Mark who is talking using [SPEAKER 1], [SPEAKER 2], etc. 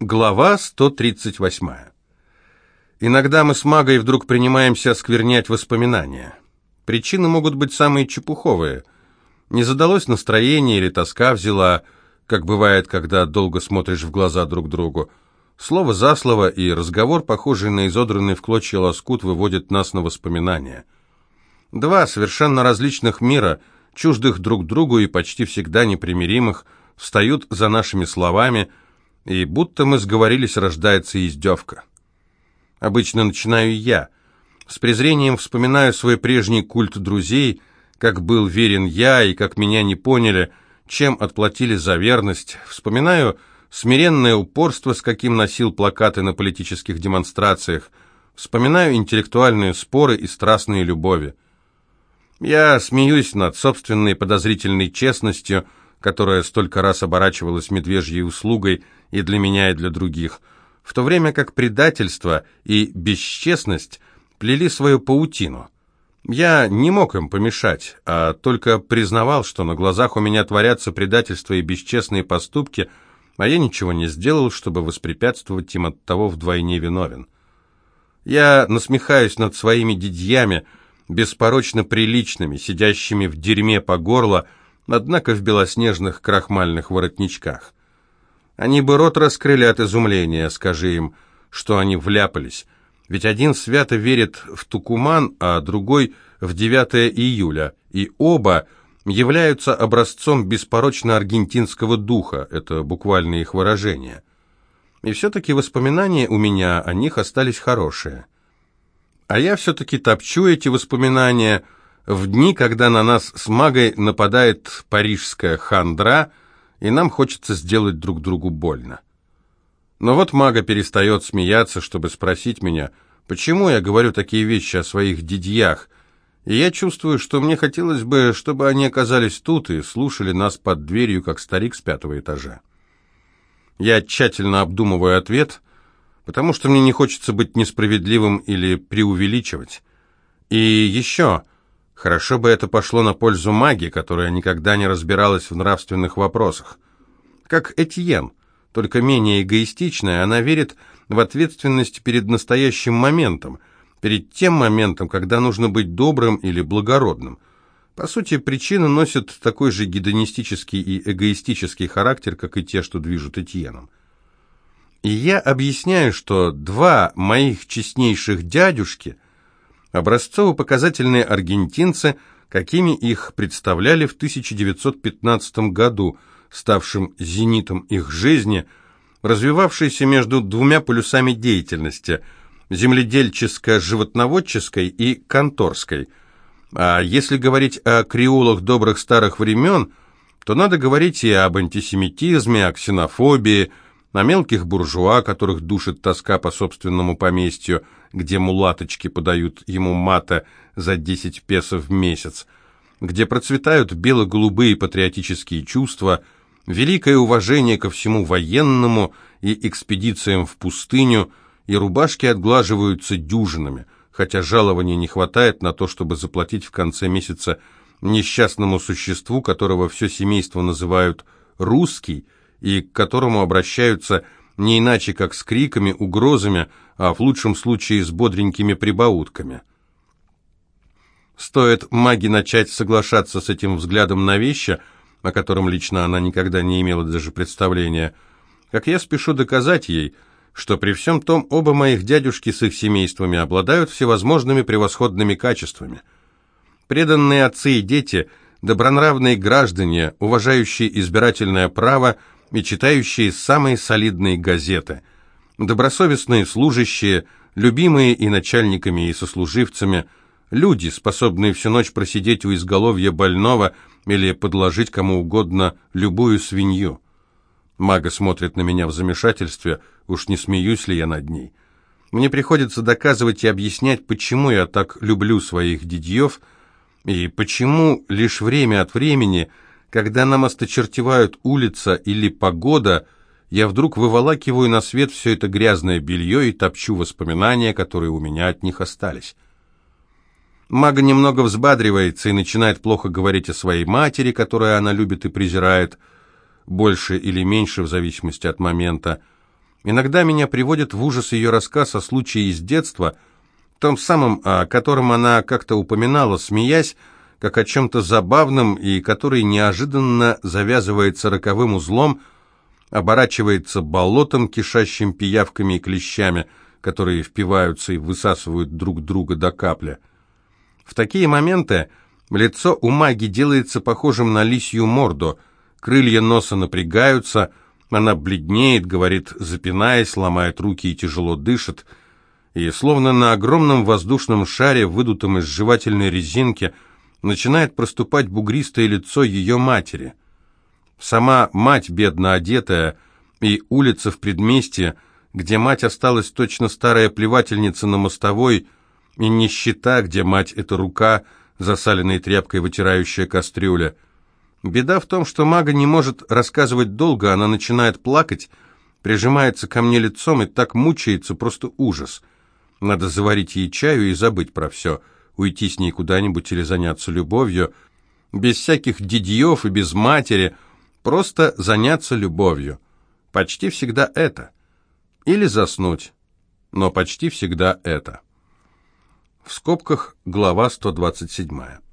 [SPEAKER 1] Глава 138. Иногда мы с Магой вдруг принимаемся осквернять воспоминания. Причины могут быть самые чепуховые. Не задалось настроение или тоска взяла, как бывает, когда долго смотришь в глаза друг другу. Слово за слово и разговор, похожий на изодранный в клочья лоскут, выводит нас на воспоминания. Два совершенно различных мира, чуждых друг другу и почти всегда непримиримых, встают за нашими словами, и будто мы сговорились, рождается издевка. Обычно начинаю я. С презрением вспоминаю свой прежний культ друзей, как был верен я и как меня не поняли, чем отплатили за верность. Вспоминаю смиренное упорство, с каким носил плакаты на политических демонстрациях. Вспоминаю интеллектуальные споры и страстные любови. Я смеюсь над собственной подозрительной честностью, которая столько раз оборачивалась медвежьей услугой и для меня, и для других, в то время как предательство и бесчестность плели свою паутину. Я не мог им помешать, а только признавал, что на глазах у меня творятся предательства и бесчестные поступки, а я ничего не сделал, чтобы воспрепятствовать им от того вдвойне виновен. Я насмехаюсь над своими дядьями, беспорочно приличными, сидящими в дерьме по горло, однако в белоснежных крахмальных воротничках. Они бы рот раскрыли от изумления, скажи им, что они вляпались. Ведь один свято верит в Тукуман, а другой в 9 июля, и оба являются образцом беспорочно-аргентинского духа, это буквально их выражение. И все-таки воспоминания у меня о них остались хорошие. А я все-таки топчу эти воспоминания в дни, когда на нас с магой нападает парижская хандра, и нам хочется сделать друг другу больно. Но вот мага перестает смеяться, чтобы спросить меня, почему я говорю такие вещи о своих дядьях, и я чувствую, что мне хотелось бы, чтобы они оказались тут и слушали нас под дверью, как старик с пятого этажа. Я тщательно обдумываю ответ, потому что мне не хочется быть несправедливым или преувеличивать. И еще, хорошо бы это пошло на пользу маги, которая никогда не разбиралась в нравственных вопросах. Как Этьен, только менее эгоистичная, она верит в ответственность перед настоящим моментом, перед тем моментом, когда нужно быть добрым или благородным. По сути, причины носят такой же гедонистический и эгоистический характер, как и те, что движут Этьеном. И я объясняю, что два моих честнейших дядюшки – образцово-показательные аргентинцы, какими их представляли в 1915 году, ставшим зенитом их жизни, развивавшейся между двумя полюсами деятельности – земледельческо-животноводческой и конторской. А если говорить о креолах добрых старых времен, то надо говорить и об антисемитизме, о ксенофобии – на мелких буржуа, которых душит тоска по собственному поместью, где мулаточки подают ему мата за 10 песо в месяц, где процветают бело-голубые патриотические чувства, великое уважение ко всему военному и экспедициям в пустыню, и рубашки отглаживаются дюжинами, хотя жалования не хватает на то, чтобы заплатить в конце месяца несчастному существу, которого все семейство называют «русский», и к которому обращаются не иначе, как с криками, угрозами, а в лучшем случае с бодренькими прибаутками. Стоит маге начать соглашаться с этим взглядом на вещи, о котором лично она никогда не имела даже представления, как я спешу доказать ей, что при всем том оба моих дядюшки с их семействами обладают всевозможными превосходными качествами. Преданные отцы и дети, добронравные граждане, уважающие избирательное право – и читающие самые солидные газеты, добросовестные служащие, любимые и начальниками, и сослуживцами, люди, способные всю ночь просидеть у изголовья больного или подложить кому угодно любую свинью. Мага смотрит на меня в замешательстве, уж не смеюсь ли я над ней. Мне приходится доказывать и объяснять, почему я так люблю своих дядьев, и почему лишь время от времени – когда нам осточертевают улица или погода, я вдруг выволакиваю на свет все это грязное белье и топчу воспоминания, которые у меня от них остались. Мага немного взбадривается и начинает плохо говорить о своей матери, которую она любит и презирает, больше или меньше в зависимости от момента. Иногда меня приводит в ужас ее рассказ о случае из детства, том самом, о котором она как-то упоминала, смеясь, как о чем-то забавном, и который неожиданно завязывается роковым узлом, оборачивается болотом, кишащим пиявками и клещами, которые впиваются и высасывают друг друга до капли. В такие моменты лицо у маги делается похожим на лисью морду, крылья носа напрягаются, она бледнеет, говорит, запинаясь, ломает руки и тяжело дышит, и словно на огромном воздушном шаре, выдутом из жевательной резинки, начинает проступать бугристое лицо ее матери. Сама мать, бедно одетая, и улица в предместье, где мать осталась точно старая плевательница на мостовой, и нищета, где мать — это рука, засаленной тряпкой вытирающая кастрюля. Беда в том, что мага не может рассказывать долго, она начинает плакать, прижимается ко мне лицом и так мучается, просто ужас. Надо заварить ей чаю и забыть про все — уйти с ней куда-нибудь или заняться любовью, без всяких дидьев и без матери, просто заняться любовью. Почти всегда это. Или заснуть, но почти всегда это. В скобках глава 127.